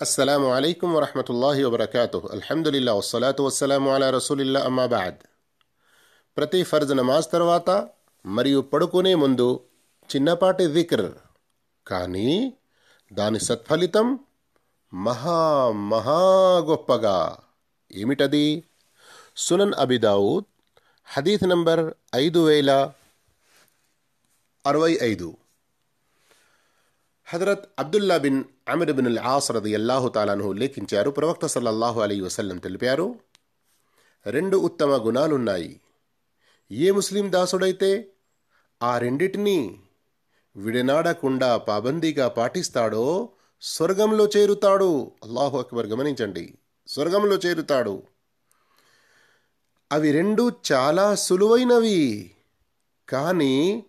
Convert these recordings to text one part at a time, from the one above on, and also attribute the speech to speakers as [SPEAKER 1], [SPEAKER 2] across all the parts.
[SPEAKER 1] السلام عليكم ورحمة الله وبركاته الحمد لله والصلاة والسلام على رسول الله أما بعد ప్రతి ఫర్జ్ నమాజ్ తర్వాత మరియు పడుకునే ముందు చిన్నపాటి దిక్ర్ కానీ దాని సత్ఫలితం మహా మహా గొప్పగా ఏమిటది సునన్ అబిదావుద్ హదీత్ నంబర్ ఐదు వేల అరవై ఐదు హజరత్ అబ్దుల్లా బిన్ అమిర్ బిన్ అల్ ఆసరది అల్లాహు తాలాను ఉల్లేఖించారు. ప్రవక్త సల్లల్లాహు అలీ వసల్లం తెలిపారు రెండు ఉత్తమ గుణాలున్నాయి. ఏ ముస్లిం దాసుడైతే ఆ రెండిటినీ విడనాడకుండా పాబందీగా పాటిస్తాడో స్వర్గంలో చేరుతాడు. అల్లాహు అక్బర్ గమనించండి. స్వర్గంలో చేరుతాడు. అవి రెండు చాలా సులువైనవి. కానీ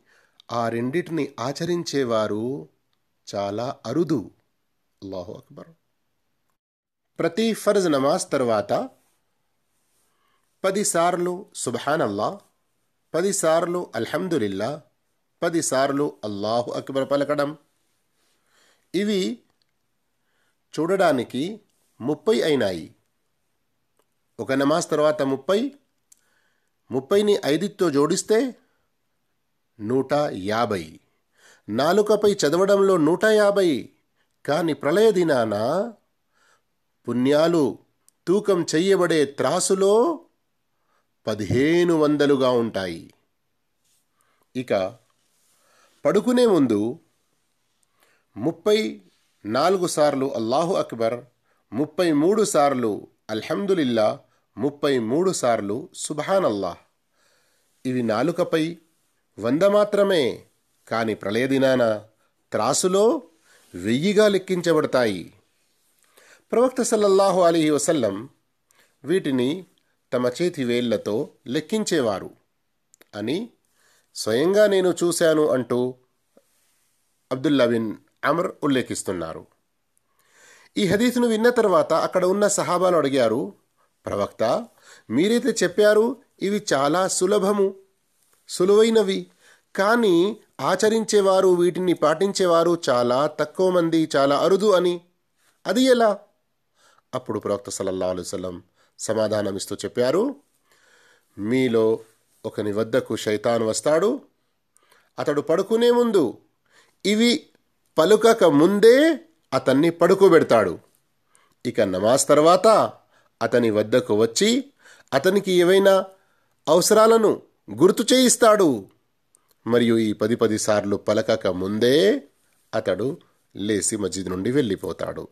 [SPEAKER 1] ఆ రెండిటిని ఆచరించేవారు చాలా అరుదు. అల్లాహు అక్బర్. ప్రతి ఫర్జ్ నమాజ్ తర్వాత పదిసార్లు సుబాన్ అల్లా పదిసార్లు అల్హమ్దులిల్లా పదిసార్లు అల్లాహు అక్బర్ పలకడం. ఇవి చూడడానికి ముప్పై అయినాయి. ఒక నమాజ్ తర్వాత ముప్పై ముప్పైని ఐదుతో జోడిస్తే నూట యాభై. నాలుకపై చదవడంలో నూట యాభై. కాని ప్రళయ దినాన పుణ్యాలు తూకం చెయ్యబడే త్రాసులో పదిహేను వందలుగా ఉంటాయి. ఇక పడుకునే ముందు ముప్పై నాలుగు సార్లు అల్లాహు అక్బర్ ముప్పై మూడు సార్లు అల్హమ్దులిల్లా ముప్పై మూడు సార్లు సుభానల్లాహ్. అల్లాహ్ ఇవి నాలుకపై వంద మాత్రమే. కాని ప్రళయదినాన త్రాసులో వెయ్యిగా లెక్కించబడతాయి. ప్రవక్త సల్లల్లాహు అలీహి వసల్లం వీటిని తమ చేతి వేళ్ళతో లెక్కించేవారు అని స్వయంగా నేను చూశాను అంటూ అబ్దుల్లా బిన్ అమర్ ఉల్లేఖిస్తున్నారు. ఈ హదీస్ను విన్న తర్వాత అక్కడ ఉన్న సహాబాను అడిగారు ప్రవక్త మీరైతే చెప్పారు ఇవి చాలా సులభము సులువైనవి. కానీ ఆచరించేవారు వీటిని పాటించేవారు చాలా తక్కువ మంది చాలా అరుదు అని. అది ఎలా? అప్పుడు ప్రవక్త సల్లల్లా అలుసలం సమాధానమిస్తూ చెప్పారు మీలో ఒకని వద్దకు శైతాన్ వస్తాడు అతడు పడుకునే ముందు ఇవి పలుకక ముందే అతన్ని పడుకోబెడతాడు. ఇక నమాజ్ తర్వాత అతని వద్దకు వచ్చి అతనికి ఏవైనా అవసరాలను గుర్తు చేయిస్తాడు. మరియు ఈ పది పది సార్లు పలకక ముందే అతడు లేచి మస్జిద్ నుండి వెళ్ళిపోతాడు.